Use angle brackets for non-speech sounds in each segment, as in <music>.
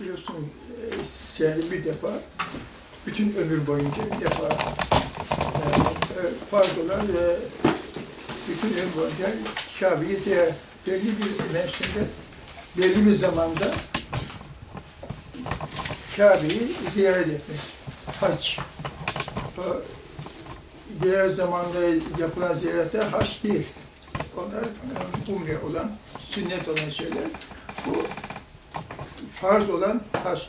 biliyorsun e, senede bir defa, bütün ömür boyunca bir defa yani, e, ve bütün ömür boyunca Kabe'yi ziyaret belli bir mevsimde, belli bir zamanda Kabe'yi ziyaret etmek. Hac. O, diğer zamanda yapılan ziyarete haç değil. Onlar e, umre olan, sünnet olan şeyler. Bu farz olan haç.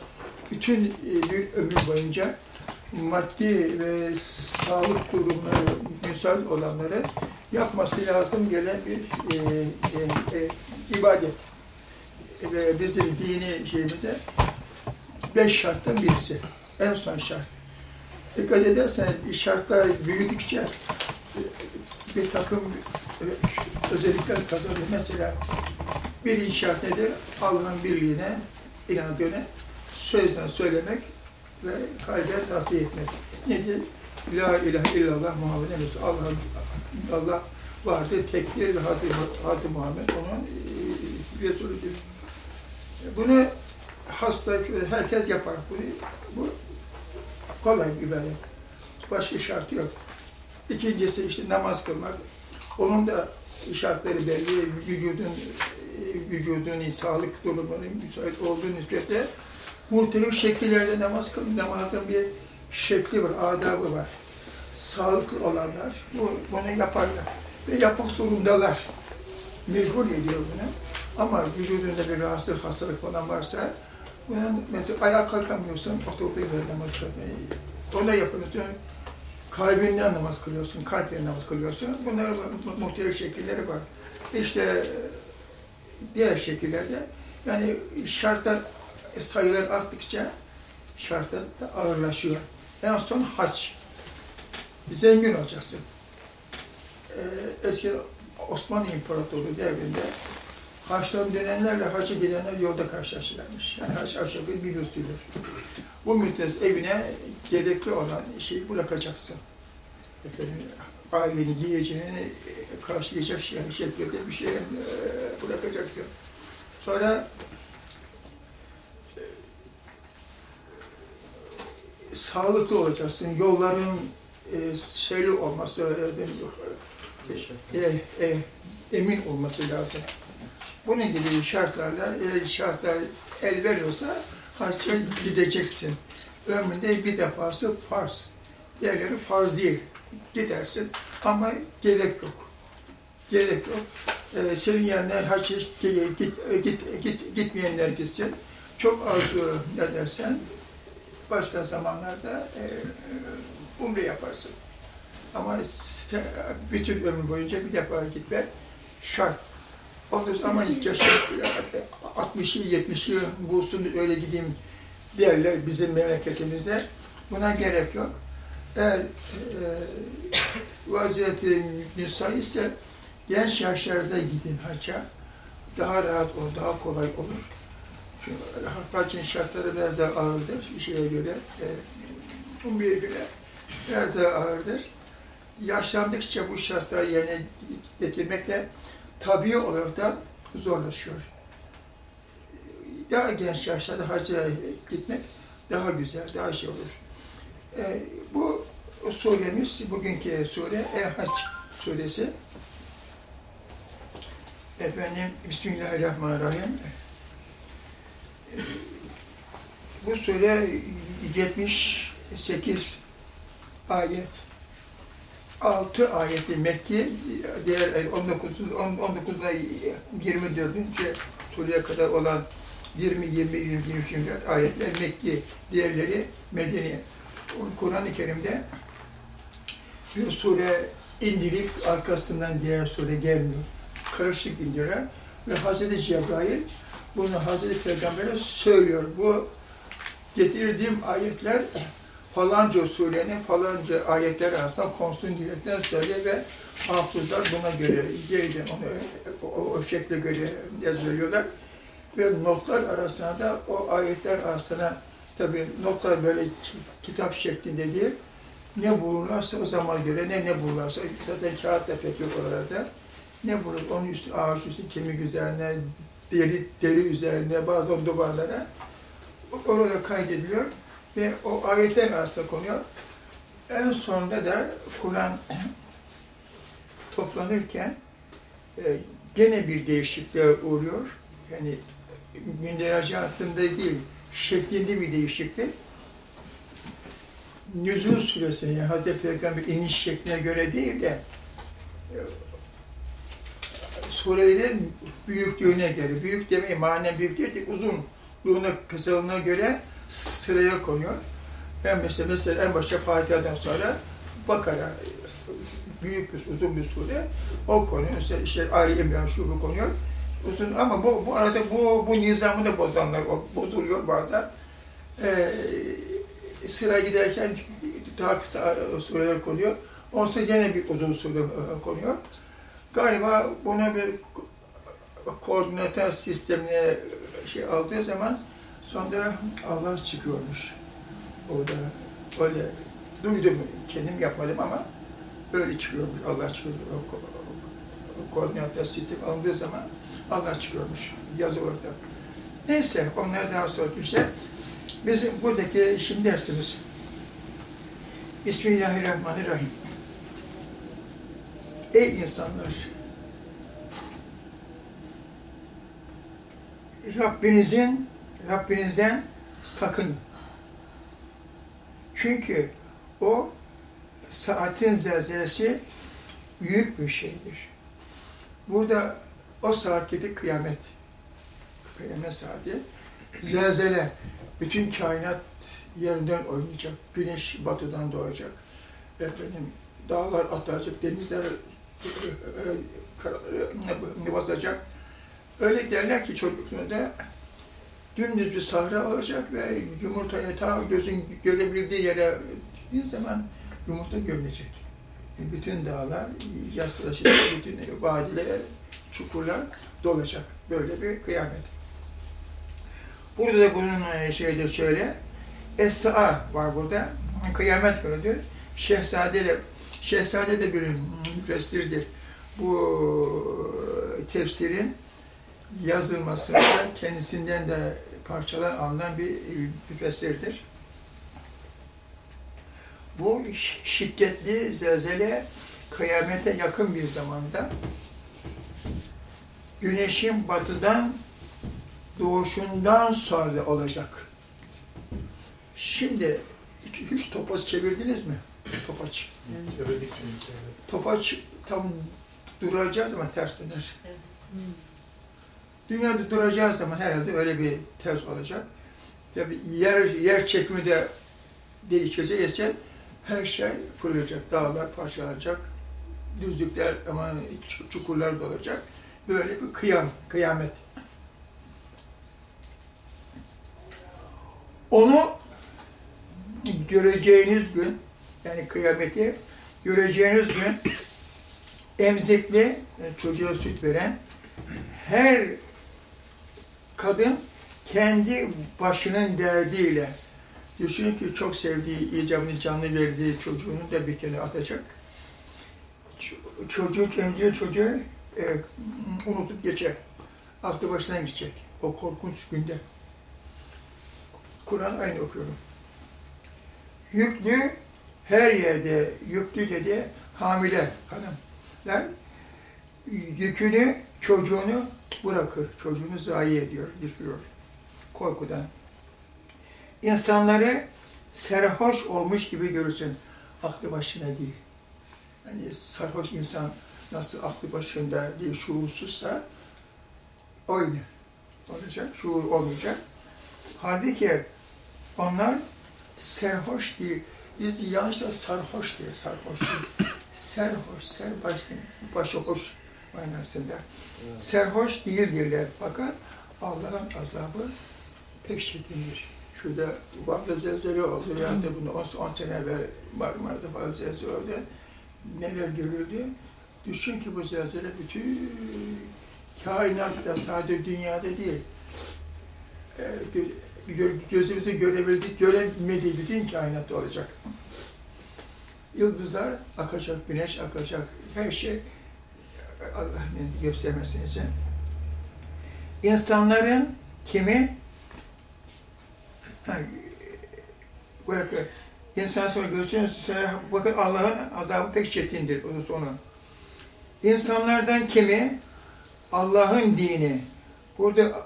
Bütün e, bir ömür boyunca maddi ve sağlık durumları müsait olanları yapması lazım gelen bir e, e, e, ibadet. Ve bizim dini şeyimize beş şarttan birisi. En son şart. Dikkat ederseniz şartlar büyüdükçe e, bir takım e, özellikler kazanır. Mesela birinci şart nedir? Allah'ın birliğine inandığını sözle söylemek ve kalbe tasdik etmek. Nedir? La ilahe illallah Muhammeden Resul. Allah, Allah vardır, tekdir ve Hazreti, Muhammed onun e, Resulüdür. Bunu hasta, herkes yapar. Bunu, bu kolay bir ibadet. Başka şartı yok. İkincisi işte namaz kılmak. Onun da şartları belli. Vücudun vücudun sağlık durumunun müsait olduğu nispetle muhtelif şekillerde namaz kılın. Namazın bir şekli var, adabı var. Sağlıklı olanlar bu, bunu yaparlar. Ve yapmak zorundalar. Mecbur ediyor bunu. Ama vücudunda bir rahatsızlık, hastalık falan varsa bunun mesela ayağa kalkamıyorsun, ortopedi namaz kılıyorsun. Ona yapıyorsun. Kalbinden namaz kılıyorsun, kalple namaz kılıyorsun. Bunların muhtelif şekilleri var. İşte diğer şekillerde yani şartlar, sayılar arttıkça şartlar da ağırlaşıyor. En son haç. Zengin olacaksın. Ee, eski Osmanlı İmparatorluğu devrinde Haçtan dönenlerle hacı gidenler yolda karşılaşırlarmış. Yani haç aşağı bir. Bu müddet evine gerekli olan şeyi bırakacaksın. Ailenin giyeceğini karşılayacak şey, şekilde bir şey bırakacaksın. Sonra e, sağlıklı olacaksın. Yolların e, şeyli olması, e, e, e, emin olması lazım. Bunun gibi şartlarla, eğer şartlar el veriyorsa hacca gideceksin. Ömründe bir defası farz. Diğerleri farz değil. Gidersin ama gerek yok. Gerek yok. Ee, senin yerine hacca git, git, git, git, gitmeyenler gitsin. Çok az ne dersen başka zamanlarda e, umre yaparsın. Ama sen, bütün ömür boyunca bir defa gitmek şart. Sonra ama yaşım 60'ı 70'i bulsun öyle gideyim derler bizim memleketimizde. Buna gerek yok. Eğer e, vaziyeti müsait ise genç yaşlarda gidin hacca. Daha rahat olur, daha kolay olur. Hacın şartları biraz daha ağırdır şeye göre. E, umreye göre biraz daha ağırdır. Yaşlandıkça bu şartları yerine getirmekle tabii olarak da zorlaşıyor. Daha genç yaşlarda hacca gitmek daha güzel, daha şey olur. E, bu suremiz, bugünkü sure El-Hac suresi. Efendim, Bismillahirrahmanirrahim. Bu sure 78 ayet. 6 ayeti Mekki, diğer 19 19'da 24. sureye kadar olan 20 20 20 24 ayetler Mekki, diğerleri Medeni. Kur'an-ı Kerim'de bir sure indirip arkasından diğer sure gelmiyor. Karışık indiriyor ve Hazreti Cebrail bunu Hazreti Peygamber'e söylüyor. Bu getirdiğim ayetler falanca surenin falanca ayetleri arasında konsun direkten söyle ve hafızlar buna göre yeniden onu o, o şekle göre yazılıyorlar. Ve notlar arasında da o ayetler arasında tabi notlar böyle kitap şeklinde değil, ne bulurlarsa o zaman göre ne ne bulurlarsa zaten kağıt da pek yok oralarda. Ne bulur onun üstü ağaç üstü kemik üzerine, deri, deri üzerine, bazı duvarlara orada kaydediliyor ve o ayetler arasında konuyor. En sonunda da Kur'an <clears throat> toplanırken e, gene bir değişikliğe uğruyor. Yani günderaci hattında değil, şeklinde bir değişiklik. Nüzul suresine, yani Hazreti Peygamber iniş şekline göre değil de e, surelerin büyüklüğüne göre, büyük demeyi manen büyük değil de uzunluğuna, kısalığına göre sıraya konuyor. Ben mesela, mesela en başta Fatiha'dan sonra Bakara, büyük bir, uzun bir sure, o konuyor. İşte, işte Ali İmran şu bu konuyor. Uzun, ama bu, bu arada bu, bu nizamı da bozanlar bozuluyor bazen. Ee, sıra giderken daha kısa sureler konuyor. Ondan sonra gene bir uzun sure e, konuyor. Galiba buna bir koordinatör sistemine şey aldığı zaman sonra Allah çıkıyormuş. Orada öyle duydum, kendim yapmadım ama öyle çıkıyormuş, Allah çıkıyor. O, o, o koordinatör sistem alındığı zaman Allah çıkıyormuş yazı olarak. Neyse, onlar daha sonra işler. Bizim buradaki şimdi dersimiz. Bismillahirrahmanirrahim. Ey insanlar! Rabbinizin, Rabbinizden sakının. Çünkü o saatin zelzelesi büyük bir şeydir. Burada o saat gibi kıyamet. Kıyamet saati. Zelzele. Bütün kainat yerinden oynayacak. Güneş batıdan doğacak. Efendim, dağlar atlayacak, denizler basacak. Öyle derler ki çocukluğunda dümdüz bir sahra olacak ve yumurtaya ta gözün görebildiği yere bir zaman yumurta görünecek. E, bütün dağlar, yaslaşacak, bütün vadiler, çukurlar dolacak. Böyle bir kıyamet. Burada da bunun şeyde şöyle, Es-Sa'a var burada. Kıyamet günüdür. Şehzade de, Şehzade de bir müfessirdir. Bu tefsirin yazılmasında kendisinden de parçalar alınan bir müfessirdir. Bu şiddetli zelzele kıyamete yakın bir zamanda güneşin batıdan doğuşundan sonra olacak. Şimdi iki, üç topaç çevirdiniz mi? Topaç. Çevirdik çünkü. Topaç tam duracağı zaman ters döner. Dünyada duracağı zaman herhalde öyle bir ters olacak. Tabi yer, yer çekimi de değişecekse her şey fırlayacak, dağlar parçalanacak, düzlükler ama çukurlar dolacak. Böyle bir kıyam, kıyamet. Onu göreceğiniz gün, yani kıyameti göreceğiniz gün emzikli, çocuğa süt veren her kadın kendi başının derdiyle düşünün ki çok sevdiği, icabını canlı verdiği çocuğunu da bir kere atacak. Çocuk emziği çocuğu e, unutup geçer. Aklı başından gidecek. O korkunç günde. Kur'an aynı okuyorum. Yüklü her yerde yüklü dedi hamile hanımlar yükünü çocuğunu bırakır. Çocuğunu zayi ediyor, düşürüyor. Korkudan. İnsanları serhoş olmuş gibi görürsün. Aklı başına değil. Yani sarhoş insan nasıl aklı başında değil, şuursuzsa öyle olacak, şuur olmayacak. Halbuki onlar serhoş değil. Biz yanlışla sarhoş diye sarhoş değil. <coughs> serhoş, ser baş, başı hoş manasında. Evet. Serhoş değildirler fakat Allah'ın azabı pek çetindir. Şurada Van'da zelzele oldu. Yani bunu 10 sene evvel Marmara'da falan zelzele oldu. Neler görüldü? Düşün ki bu zelzele bütün kainatta sadece dünyada değil. Ee, gözümüzü görebildik, göremediği bütün kainatta olacak. Yıldızlar akacak, güneş akacak, her şey Allah'ın göstermesi için. İnsanların kimi Ha, bırak, insan sonra görürsünüz, bakın Allah'ın azabı pek çetindir onun sonu. İnsanlardan kimi Allah'ın dini, burada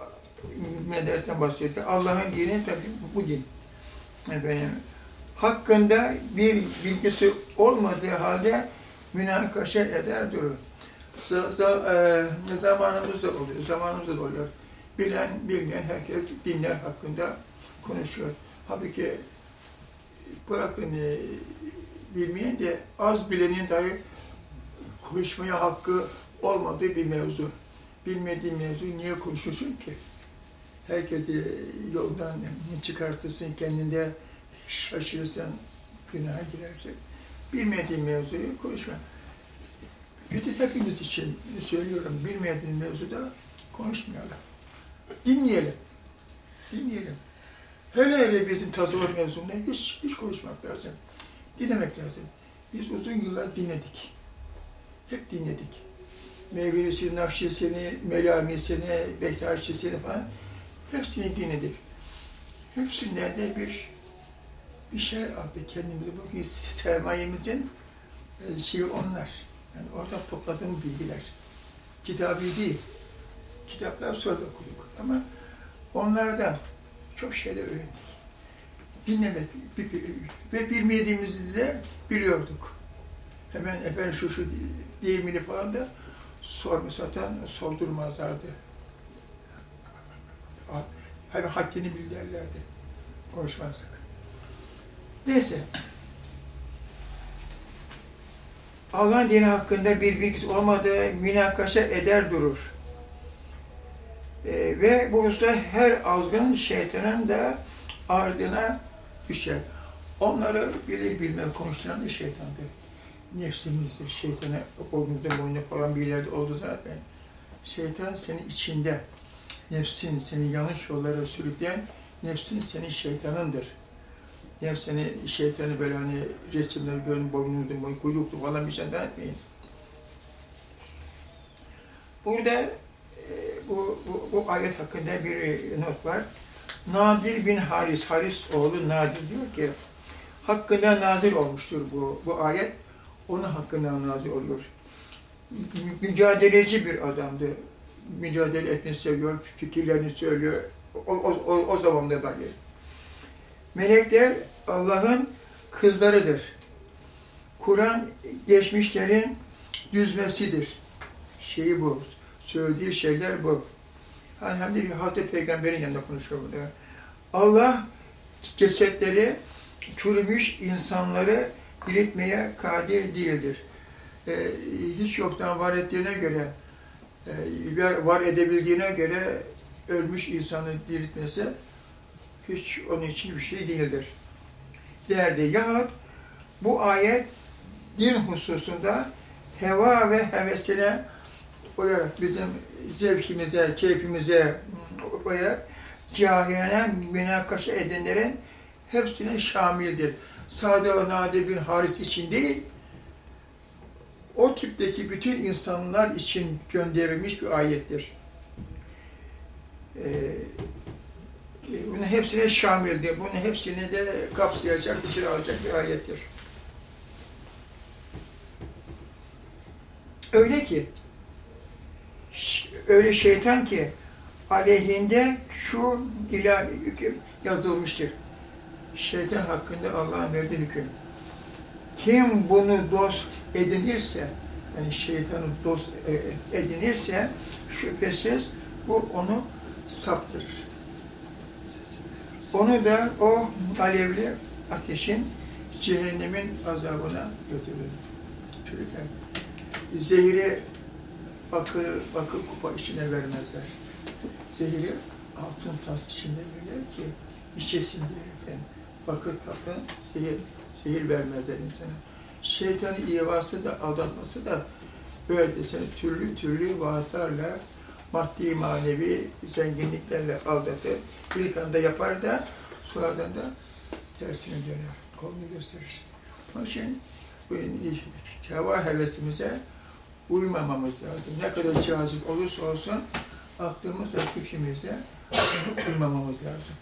medeniyetten bahsediyor. Allah'ın dini tabi bu, din. Efendim, hakkında bir bilgisi olmadığı halde münakaşa eder durur. Z- z- e, zamanımızda oluyor, zamanımızda da oluyor. Bilen, bilmeyen herkes dinler hakkında konuşuyor. Halbuki bırakın e, bilmeyen de az bilenin dahi konuşmaya hakkı olmadığı bir mevzu. Bilmediğin mevzu niye konuşursun ki? Herkesi yoldan çıkartırsın, kendinde şaşırırsan, günaha girersin. Bilmediğin mevzuyu konuşma. De hepimiz için söylüyorum, bilmediğin mevzuda konuşmayalım. Dinleyelim. Dinleyelim. Hele hele bizim tasavvuf mevzunda hiç, hiç konuşmak lazım. Dinlemek lazım. Biz uzun yıllar dinledik. Hep dinledik. Mevlevisini, Nakşisini, Melamisini, Bektaşisini falan hepsini dinledik. Hepsinden de bir bir şey aldık kendimize. Bugün sermayemizin e, şeyi onlar. Yani orada topladığım bilgiler. Kitabi değil. Kitaplar sonra okuduk. Ama onlardan çok şeyler öğrendik. Dinlemek ve bilmediğimizi de biliyorduk. Hemen efendim şu şu deyimini falan da sorma satan sordurmazlardı. Hani haddini bil derlerdi. Konuşmazdık. Neyse. Allah'ın dini hakkında bir bilgisi olmadığı münakaşa eder durur. Ee, ve bu usta her azgın şeytanın da ardına düşer. Onları bilir bilmez konuşturan da şeytandır. Nefsimizdir. Şeytana boynumuzda boynu falan bir yerde oldu zaten. Şeytan senin içinde. Nefsin seni yanlış yollara sürükleyen nefsin senin şeytanındır. Nefs seni şeytanı böyle hani resimleri görün boynunuzda boyun kuyruklu falan bir şey etmeyin. Burada e, bu, bu, bu ayet hakkında bir not var. Nadir bin Haris, Haris oğlu Nadir diyor ki, hakkında nazil olmuştur bu, bu ayet. Onun hakkında nazil oluyor. Mücadeleci bir adamdı. Mücadele etmeyi seviyor, fikirlerini söylüyor. O, o, o, o zamanda dahi. Melekler Allah'ın kızlarıdır. Kur'an geçmişlerin düzmesidir. Şeyi bu. Söylediği şeyler bu. Yani hem de bir Hazreti Peygamber'in yanında konuşuyor burada. Allah cesetleri, çürümüş insanları diriltmeye kadir değildir. Ee, hiç yoktan var ettiğine göre, var edebildiğine göre ölmüş insanı diriltmesi hiç onun için bir şey değildir. Derdi. Yahut bu ayet din hususunda heva ve hevesine uyarak bizim zevkimize, keyfimize uyarak cahilene münakaşa edenlerin hepsine şamildir. Sade ve nadir bir haris için değil, o tipteki bütün insanlar için gönderilmiş bir ayettir. Ee, bunun hepsine şamildir. Bunun hepsini de kapsayacak, içine alacak bir ayettir. Öyle ki, öyle şeytan ki aleyhinde şu ilahi hüküm yazılmıştır. Şeytan hakkında Allah'ın verdiği hüküm. Kim bunu dost edinirse, yani şeytanı dost e, edinirse şüphesiz bu onu saptırır. Onu da o alevli ateşin cehennemin azabına götürür. Çocuklar, zehri akı, akı kupa içine vermezler. Zehri altın tas içinde verirler ki içesin diye efendim. Bakır kapı zehir, zehir vermezler insana. Şeytanın ivası da aldatması da böyle seni türlü türlü vaatlarla maddi manevi zenginliklerle aldatır. İlk anda yapar da sonradan da tersine döner. Kolunu gösterir. Onun için bu heva hevesimize uymamamız lazım. Ne kadar cazip olursa olsun aklımızla, fikrimizle uymamamız lazım.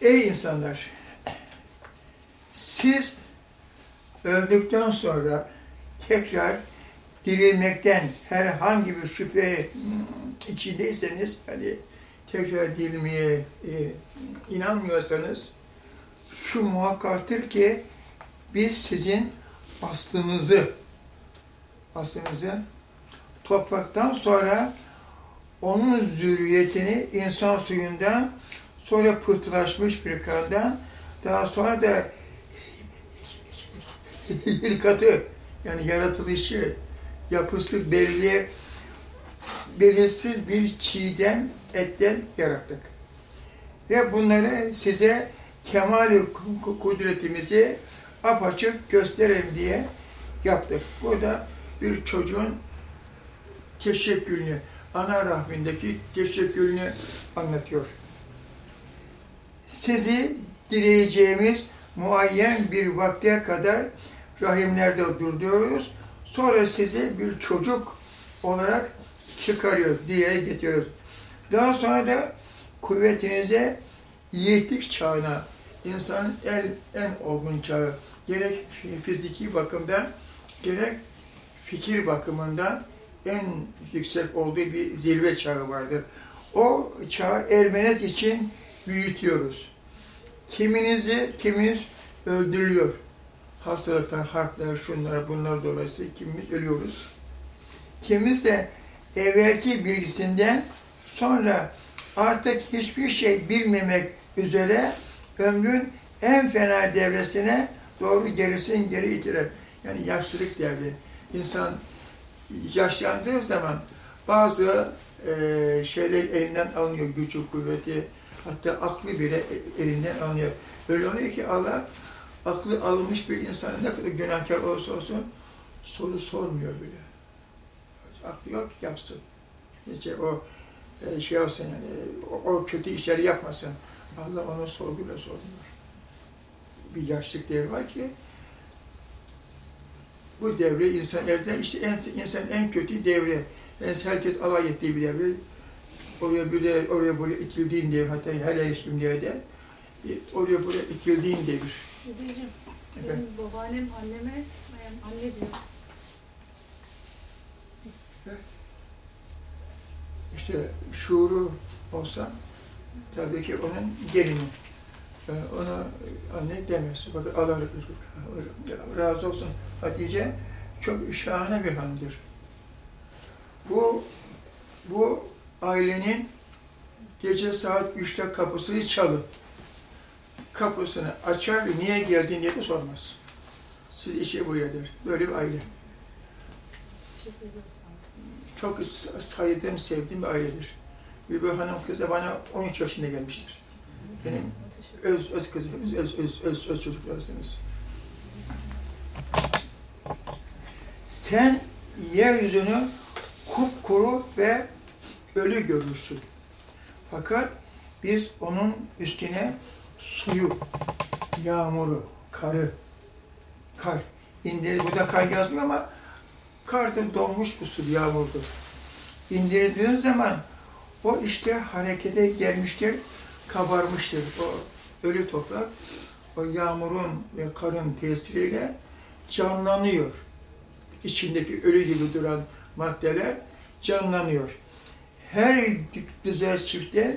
Ey insanlar! Siz öldükten sonra tekrar dirilmekten herhangi bir şüphe içindeyseniz, hani tekrar dirilmeye e, inanmıyorsanız, şu muhakkaktır ki biz sizin aslınızı, aslınızı topraktan sonra onun zürriyetini insan suyundan, sonra pıhtılaşmış bir kandan, daha sonra da hilkatı, yani yaratılışı, yapısı belli, belirsiz bir çiğdem etten yarattık. Ve bunları size kemal kudretimizi apaçık gösterelim diye yaptık. Burada bir çocuğun teşekkülünü, ana rahmindeki teşekkülünü anlatıyor. Sizi dileyeceğimiz muayyen bir vakte kadar rahimlerde durduruyoruz. Sonra sizi bir çocuk olarak çıkarıyoruz, diye getiriyoruz. Daha sonra da kuvvetinize yiğitlik çağına, insanın en, en olgun çağı, gerek fiziki bakımdan, gerek fikir bakımından en yüksek olduğu bir zirve çağı vardır. O çağı ermeniz için büyütüyoruz. Kiminizi, kiminiz öldürüyor. Hastalıklar, harpler, şunlar, bunlar dolayısıyla kimimiz ölüyoruz. Kimimiz de evvelki bilgisinden sonra artık hiçbir şey bilmemek üzere ömrün en fena devresine doğru gerisin geri itirer. Yani yaşlılık devri. İnsan yaşlandığı zaman bazı e, şeyler elinden alınıyor, gücü, kuvveti, hatta aklı bile elinden alınıyor. Öyle oluyor ki Allah aklı alınmış bir insana ne kadar günahkar olursa olsun soru sormuyor bile. Aklı yok yapsın. İşte o e, şey olsun yani, o, o kötü işleri yapmasın. Allah onu sorguyla sormuyor. Bir yaşlık devri var ki bu devre insan evden işte en, insan en kötü devre. Yani herkes alay ettiği bir devre. Oraya böyle, oraya böyle itildiğin devir, hatta her ilişkim diye de e, oraya buraya itildiğin devir. Dedeciğim, benim babaannem anneme anne diyor. İşte şuuru olsa tabii ki onun gelini. Ee, ona anne demez. Bak Allah razı olsun Hatice çok şahane bir hanımdır. Bu bu ailenin gece saat 3'te kapısını çalıp kapısını açar ve niye geldin diye de sormaz. Siz işe buyur. Böyle bir aile. Çok saydığım, sevdiğim bir ailedir. Ve bu hanım kızı bana 13 yaşında gelmiştir. Benim öz, öz kızımız, öz, öz, öz, öz çocuklarısınız. Sen yeryüzünü kupkuru ve ölü görürsün. Fakat biz onun üstüne suyu, yağmuru, karı, kar indirip, burada kar yazmıyor ama karda donmuş bu su, yağmurdur. İndirdiğin zaman o işte harekete gelmiştir, kabarmıştır. O ölü toprak, o yağmurun ve karın tesiriyle canlanıyor. İçindeki ölü gibi duran maddeler canlanıyor. Her güzel çiftte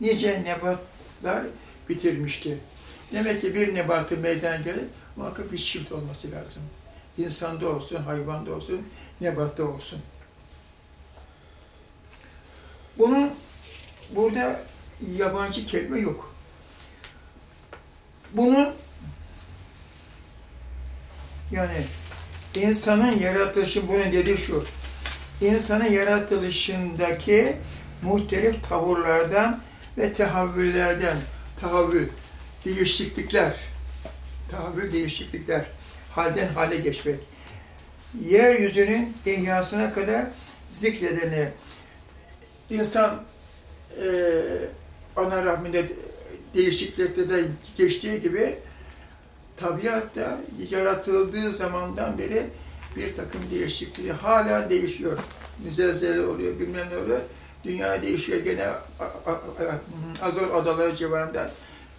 nice nebatlar bitirmişti. Demek ki bir nebatı meydana gelir, muhakkak bir çift olması lazım. İnsanda olsun, hayvanda olsun, nebatta olsun. Bunun burada yabancı kelime yok. Bunun yani insanın yaratılışı bunun dediği şu. İnsanın yaratılışındaki muhtelif tavırlardan ve tehavvüllerden, tahavvül, değişiklikler, tahavvül değişiklikler, halden hale geçmek. Yeryüzünün ihyasına kadar zikredeni, insan e, ana rahminde değişiklikte de geçtiği gibi tabiatta yaratıldığı zamandan beri bir takım değişikliği hala değişiyor. Zelzele oluyor, bilmem ne oluyor. Dünya değişiyor gene Azor Adaları civarında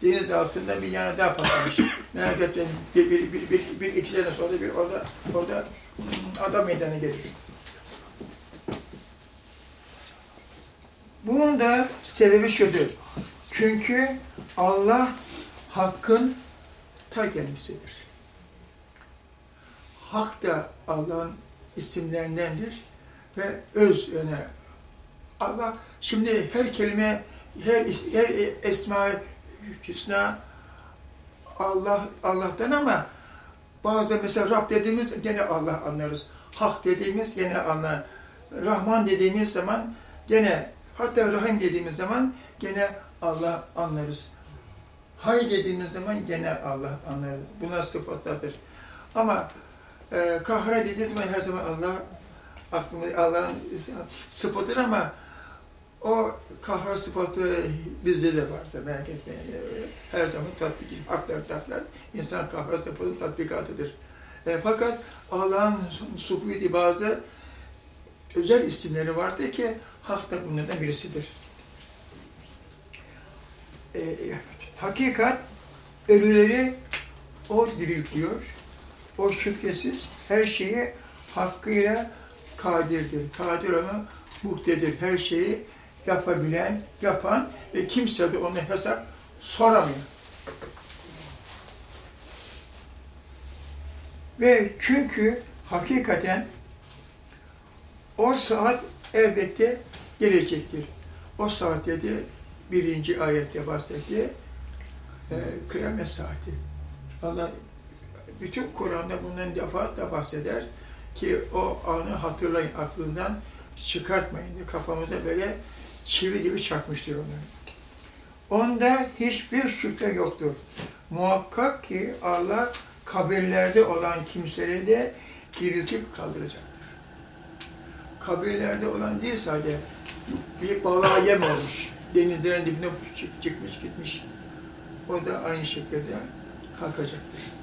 deniz altında bir yana daha patlamış. <coughs> Merak etmeyin bir, bir, bir, bir, bir iki sene sonra bir orada, orada adam meydana gelir. Bunun da sebebi şudur. Çünkü Allah hakkın ta kendisidir. Hak da Allah'ın isimlerindendir ve öz yani Allah şimdi her kelime her, her esma hüsna Allah Allah'tan ama bazı mesela Rab dediğimiz gene Allah anlarız. Hak dediğimiz gene Allah. Rahman dediğimiz zaman gene hatta Rahim dediğimiz zaman gene Allah anlarız. Hay dediğimiz zaman gene Allah anlarız. Buna sıfatlardır. Ama e, kahra dediğimiz zaman her zaman Allah aklımda Allah'ın sıfatıdır ama o kahra sıfatı bizde de vardır merak etmeyin. Her zaman tatbik, haklar tatlar insan kahra sıfatının tatbikatıdır. E, fakat Allah'ın subhidi bazı özel isimleri vardır ki hak da bunlardan birisidir. E, hakikat ölüleri o diriltiyor. O şüphesiz her şeyi hakkıyla kadirdir. Kadir ama muhtedir. Her şeyi yapabilen, yapan ve kimse de ona hesap soramıyor. Ve çünkü hakikaten o saat elbette gelecektir. O saat dedi birinci ayette bahsetti. E, kıyamet saati. Allah bütün Kur'an'da bundan defaatle bahseder ki o anı hatırlayın aklından çıkartmayın diye kafamıza böyle çivi gibi çakmıştır onu. Onda hiçbir şüphe yoktur. Muhakkak ki Allah kabirlerde olan kimseleri de diriltip kaldıracaktır. Kabirlerde olan değil sadece bir balığa yem olmuş. Denizlerin dibine çıkmış gitmiş. O da aynı şekilde kalkacaktır.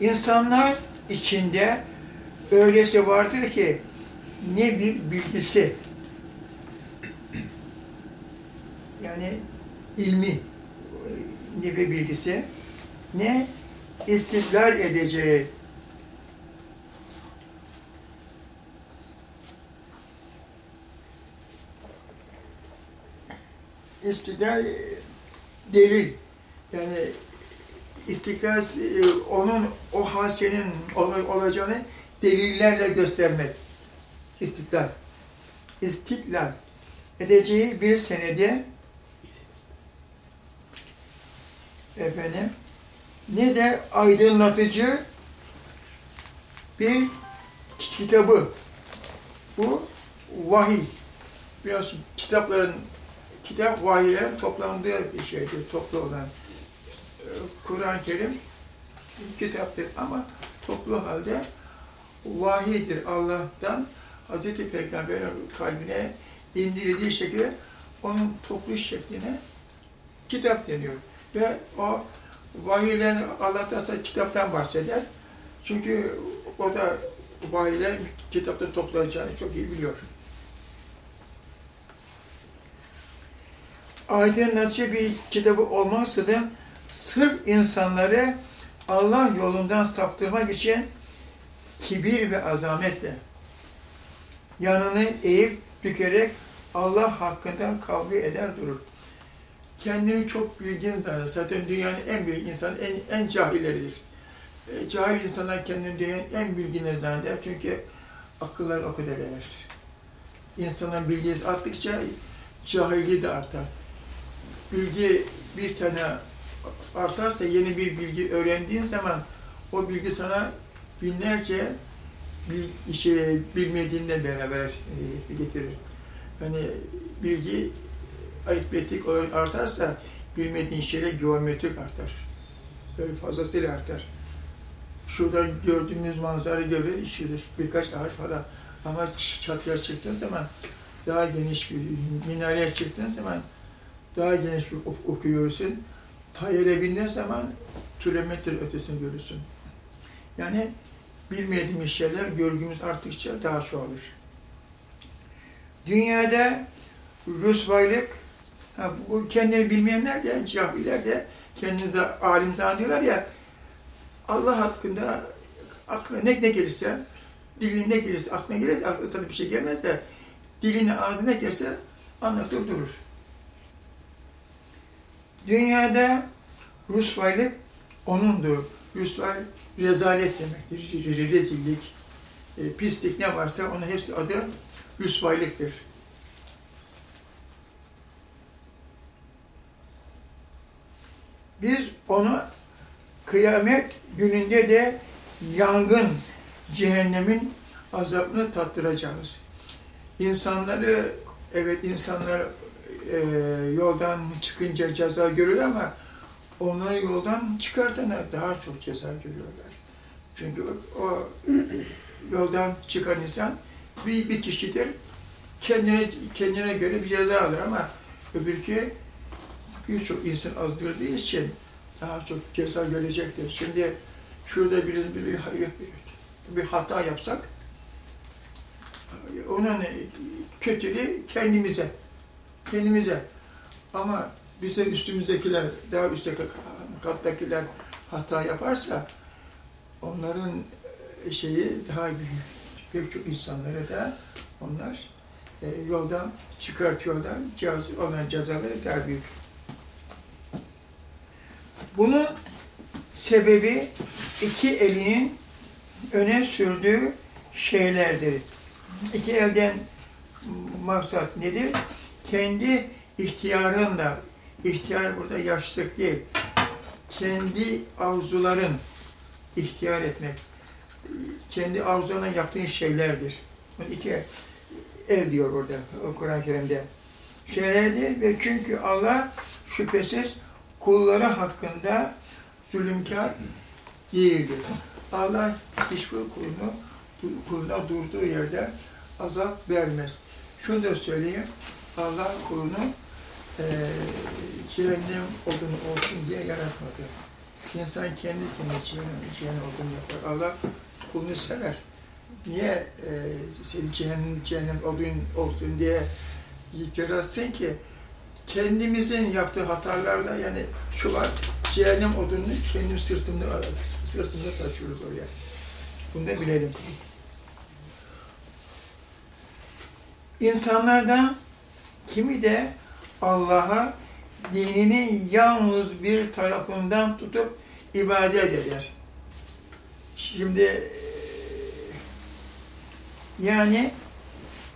İnsanlar içinde öylesi vardır ki ne bir bilgisi yani ilmi ne bir bilgisi ne istidlal edeceği istidlal delil. Yani istiklal e, onun o hasenin olacağını delillerle göstermek. İstiklal. İstiklal edeceği bir senede efendim ne de aydınlatıcı bir kitabı. Bu vahiy. Biliyorsun kitapların kitap vahiylerin toplandığı bir şeydir, toplu olan. Kur'an-ı Kerim kitaptır ama toplu halde vahidir Allah'tan Hz. Peygamber'in kalbine indirildiği şekilde onun toplu şekline kitap deniyor. Ve o vahiylerin Allah'tan kitaptan bahseder. Çünkü o da vahiyler kitapta toplanacağını çok iyi biliyor. Aydınlatıcı bir kitabı olmazsa sırf insanları Allah yolundan saptırmak için kibir ve azametle yanını eğip bükerek Allah hakkında kavga eder durur. Kendini çok bilgin zanneder. Zaten dünyanın en büyük insanı, en, en cahilleridir. E, cahil insanlar kendini dünyanın en bilginleri zanneder. Çünkü akıllar o kadar erer. İnsanın bilgisi arttıkça cahilliği de artar. Bilgi bir tane artarsa yeni bir bilgi öğrendiğin zaman o bilgi sana binlerce bir şey bilmediğinle beraber e, getirir. Yani bilgi aritmetik artarsa bilmediğin şeyle geometrik artar. Böyle fazlasıyla artar. Şurada gördüğümüz manzara göre şurada birkaç ağaç falan. Ama çatıya çıktığın zaman daha geniş bir minareye çıktığın zaman daha geniş bir ufuk görürsün. Tayyare bindiğin zaman kilometre ötesini görürsün. Yani bilmediğimiz şeyler görgümüz arttıkça daha çoğalır. Dünyada rüsvaylık Ha, bu kendini bilmeyenler de, cahiller de kendinize alim zannediyorlar ya, Allah hakkında aklına ne, ne gelirse, diline ne gelirse, aklına gelir, aklına bir şey gelmezse, diline ağzına gelirse anlatır durur. Dünyada Rusvaylık onundur. Rusvay rezalet demektir. Re- Rezillik, e, pislik ne varsa onun hepsi adı Rusvaylıktır. Biz onu kıyamet gününde de yangın, cehennemin azabını tattıracağız. İnsanları, evet insanlar e, yoldan çıkınca ceza görür ama onları yoldan çıkartana daha çok ceza görüyorlar. Çünkü o, yoldan çıkan insan bir, bir kişidir. Kendine, kendine göre bir ceza alır ama öbürki birçok insan azdırdığı için daha çok ceza görecektir. Şimdi şurada bir, bir, bir hata yapsak onun kötülüğü kendimize. Kendimize. Ama bize üstümüzdekiler, daha üstte kattakiler hata yaparsa onların şeyi daha büyük. Pek çok insanları da onlar e, yoldan çıkartıyorlar. Cez, onların cezaları daha büyük. Bunun sebebi iki elinin öne sürdüğü şeylerdir. İki elden maksat nedir? Kendi ihtiyarınla, ihtiyar burada yaşlılık değil, kendi arzuların ihtiyar etmek, kendi arzularına yaptığın şeylerdir. Bunun iki el diyor orada Kur'an-ı Kerim'de. Şeylerdir ve çünkü Allah şüphesiz kulları hakkında zulümkar değildir. Allah hiçbir kulunu kuluna durduğu yerde azap vermez. Şunu da söyleyeyim, Allah kulunu e, cehennem odunu olsun diye yaratmadı. İnsan kendi kendine cehennem, cehennem odunu yapar. Allah kulunu sever. Niye e, seni cehennem, cehennem odun olsun diye yaratsın ki kendimizin yaptığı hatalarla yani şu var, cehennem odununu kendim sırtımda, sırtımda taşıyoruz oraya. Bunu da bilelim. İnsanlardan kimi de Allah'a dinini yalnız bir tarafından tutup ibadet eder. Şimdi yani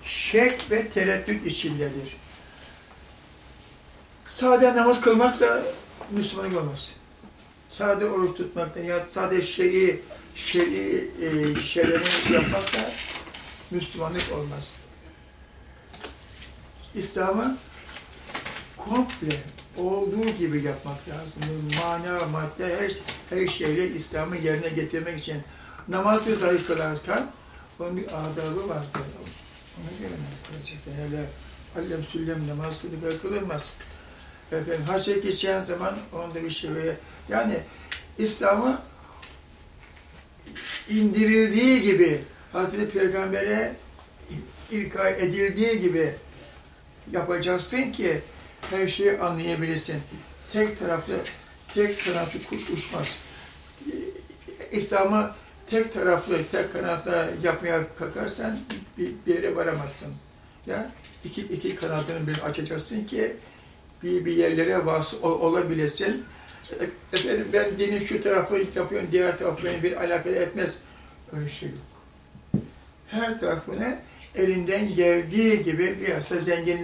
şek ve tereddüt içindedir. Sade namaz kılmakla Müslümanlık olmaz. Sade oruç tutmakla ya sade şer'i şer'i e, şeylerini yapmakla Müslümanlık olmaz. İslam'ı komple olduğu gibi yapmak lazım. Mana, madde, her, her şeyle İslam'ı yerine getirmek için namazı dahi kılarken onun bir adabı vardır. Ona göre namaz kılacaksın. Hele allem süllem namaz kılınmaz. Efendim, hacca gideceğin zaman onda bir şey böyle. Yani İslam'ı indirildiği gibi, Hazreti Peygamber'e ilka edildiği gibi yapacaksın ki her şeyi anlayabilirsin. Tek taraflı, tek taraflı kuş uçmaz. İslam'ı tek taraflı, tek kanatla yapmaya kalkarsan bir, bir yere varamazsın. Ya iki, iki kanadını bir açacaksın ki bir, bir yerlere vasıl olabilesin. Efendim ben dinin şu tarafı yapıyorum, diğer tarafı bir alakalı etmez. Öyle şey yok. Her tarafına elinden geldiği gibi biraz zengin